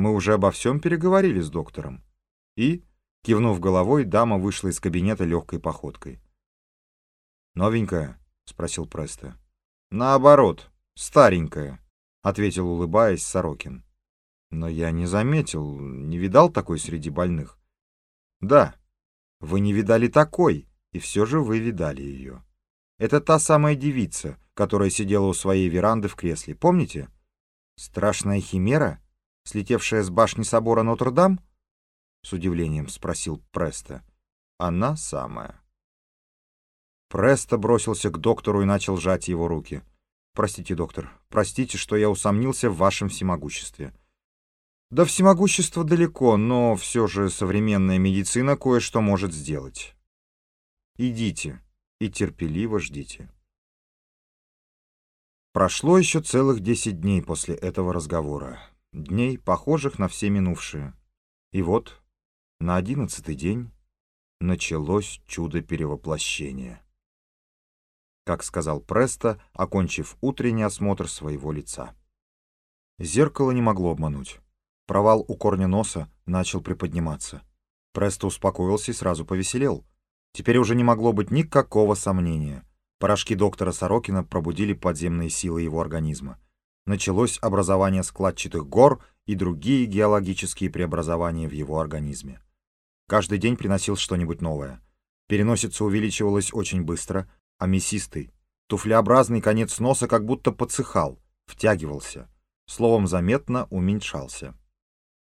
Мы уже обо всем переговорили с доктором. И, кивнув головой, дама вышла из кабинета легкой походкой. «Новенькая?» — спросил Преста. «Наоборот, старенькая», — ответил, улыбаясь, Сорокин. «Но я не заметил, не видал такой среди больных». «Да, вы не видали такой, и все же вы видали ее. Это та самая девица, которая сидела у своей веранды в кресле, помните? Страшная химера?» Слетевшая с башни собора Нотр-Дам? — с удивлением спросил Преста. — Она самая. Преста бросился к доктору и начал сжать его руки. — Простите, доктор, простите, что я усомнился в вашем всемогуществе. Да всемогущество далеко, но все же современная медицина кое-что может сделать. Идите и терпеливо ждите. Прошло еще целых десять дней после этого разговора дней, похожих на все минувшие. И вот, на одиннадцатый день началось чудо перевоплощения. Как сказал Преста, окончив утренний осмотр своего лица. Зеркало не могло обмануть. Провал у корня носа начал приподниматься. Престо успокоился и сразу повеселел. Теперь уже не могло быть никакого сомнения. Порошки доктора Сорокина пробудили подземные силы его организма началось образование складчатых гор и другие геологические преобразования в его организме. Каждый день приносил что-нибудь новое. Переносица увеличивалась очень быстро, а мясистый, туфлеобразный конец носа как будто подсыхал, втягивался, словом, заметно уменьшался.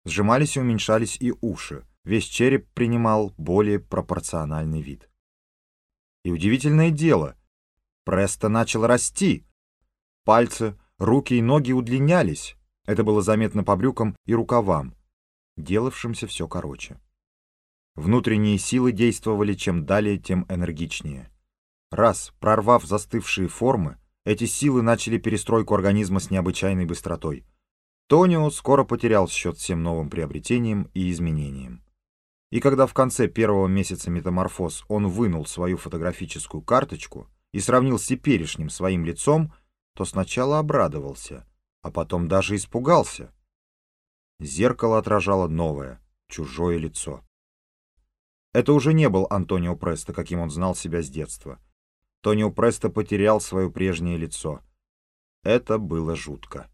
Сжимались и уменьшались и уши, весь череп принимал более пропорциональный вид. И удивительное дело, Престо начал расти. Пальцы, Руки и ноги удлинялись, это было заметно по брюкам и рукавам, делавшимся все короче. Внутренние силы действовали чем далее, тем энергичнее. Раз, прорвав застывшие формы, эти силы начали перестройку организма с необычайной быстротой. Тонио скоро потерял счет всем новым приобретениям и изменениям. И когда в конце первого месяца метаморфоз он вынул свою фотографическую карточку и сравнил с теперешним своим лицом, то сначала обрадовался, а потом даже испугался. Зеркало отражало новое, чужое лицо. Это уже не был Антонио Престо, каким он знал себя с детства. Тонио Престо потерял свое прежнее лицо. Это было жутко.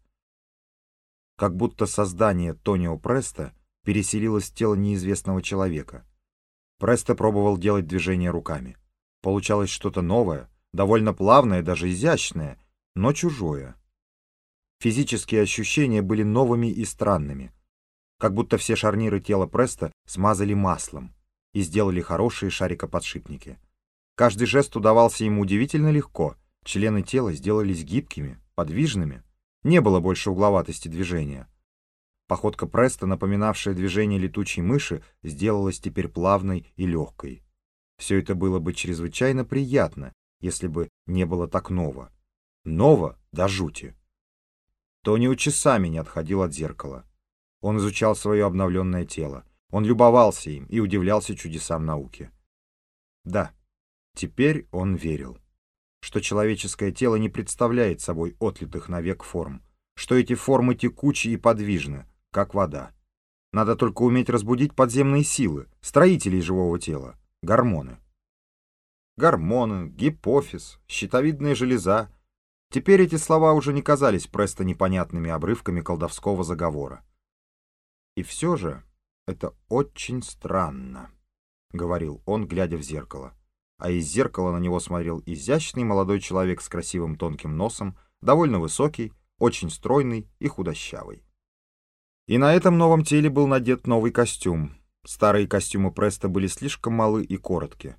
Как будто создание Тонио Престо переселилось в тело неизвестного человека. Престо пробовал делать движения руками. Получалось что-то новое, довольно плавное, даже изящное — но чужое. Физические ощущения были новыми и странными, как будто все шарниры тела Преста смазали маслом и сделали хорошие шарикоподшипники. Каждый жест удавался ему удивительно легко, члены тела сделались гибкими, подвижными, не было больше угловатости движения. Походка Преста, напоминавшая движение летучей мыши, сделалась теперь плавной и легкой. Все это было бы чрезвычайно приятно, если бы не было так ново. Ново до жути. Тонио часами не отходил от зеркала. Он изучал свое обновленное тело. Он любовался им и удивлялся чудесам науки. Да, теперь он верил, что человеческое тело не представляет собой отлитых навек форм, что эти формы текучи и подвижны, как вода. Надо только уметь разбудить подземные силы, строителей живого тела, гормоны. Гормоны, гипофиз, щитовидная железа — Теперь эти слова уже не казались просто непонятными обрывками колдовского заговора. «И все же это очень странно», — говорил он, глядя в зеркало. А из зеркала на него смотрел изящный молодой человек с красивым тонким носом, довольно высокий, очень стройный и худощавый. И на этом новом теле был надет новый костюм. Старые костюмы Преста были слишком малы и коротки.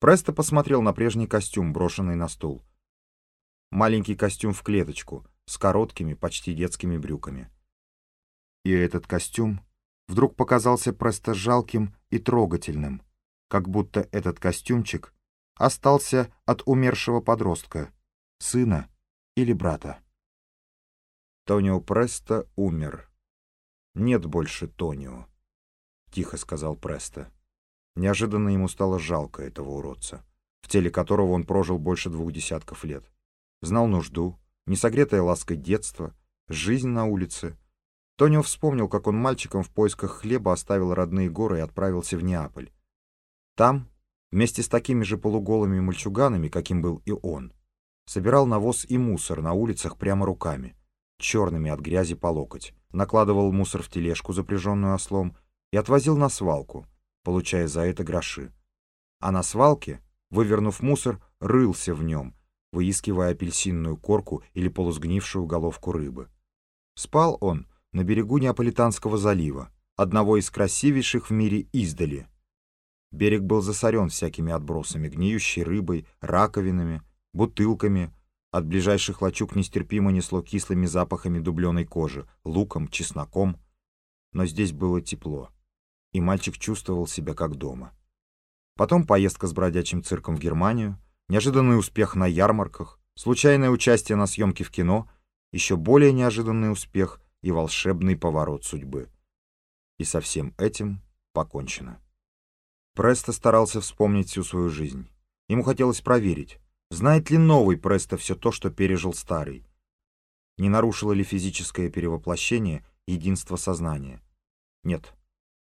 Престо посмотрел на прежний костюм, брошенный на стул маленький костюм в клеточку с короткими, почти детскими брюками. И этот костюм вдруг показался просто жалким и трогательным, как будто этот костюмчик остался от умершего подростка, сына или брата. Тонио Престо умер. Нет больше Тонио, — тихо сказал Престо. Неожиданно ему стало жалко этого уродца, в теле которого он прожил больше двух десятков лет знал нужду, несогретое лаской детство, жизнь на улице. Тонио вспомнил, как он мальчиком в поисках хлеба оставил родные горы и отправился в Неаполь. Там, вместе с такими же полуголыми мальчуганами, каким был и он, собирал навоз и мусор на улицах прямо руками, черными от грязи по локоть, накладывал мусор в тележку, запряженную ослом, и отвозил на свалку, получая за это гроши. А на свалке, вывернув мусор, рылся в нем, выискивая апельсинную корку или полусгнившую головку рыбы. Спал он на берегу Неаполитанского залива, одного из красивейших в мире издали. Берег был засорен всякими отбросами, гниющей рыбой, раковинами, бутылками. От ближайших лачуг нестерпимо несло кислыми запахами дубленой кожи, луком, чесноком. Но здесь было тепло и мальчик чувствовал себя как дома. Потом поездка с бродячим цирком в Германию, неожиданный успех на ярмарках, случайное участие на съемке в кино, еще более неожиданный успех и волшебный поворот судьбы. И со всем этим покончено. Престо старался вспомнить всю свою жизнь. Ему хотелось проверить, знает ли новый Престо все то, что пережил старый. Не нарушило ли физическое перевоплощение единство сознания? Нет.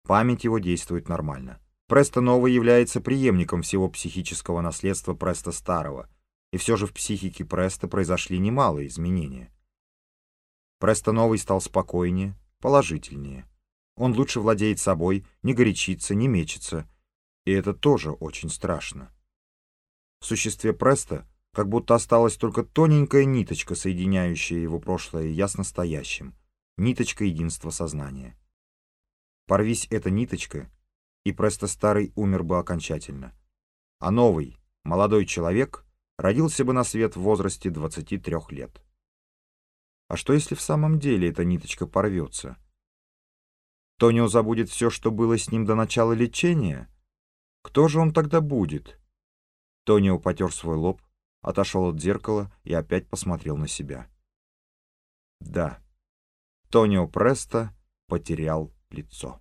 Память его действует нормально. Престо Новый является преемником всего психического наследства Преста Старого, и все же в психике Преста произошли немалые изменения. Престо Новый стал спокойнее, положительнее. Он лучше владеет собой, не горячится, не мечется, и это тоже очень страшно. В существе Преста как будто осталась только тоненькая ниточка, соединяющая его прошлое ясно настоящим, ниточка единства сознания. Порвись эта ниточка, и Престо Старый умер бы окончательно. А новый, молодой человек родился бы на свет в возрасте 23 лет. А что, если в самом деле эта ниточка порвется? Тонио забудет все, что было с ним до начала лечения? Кто же он тогда будет? Тонио потер свой лоб, отошел от зеркала и опять посмотрел на себя. Да, Тонио Престо потерял лицо.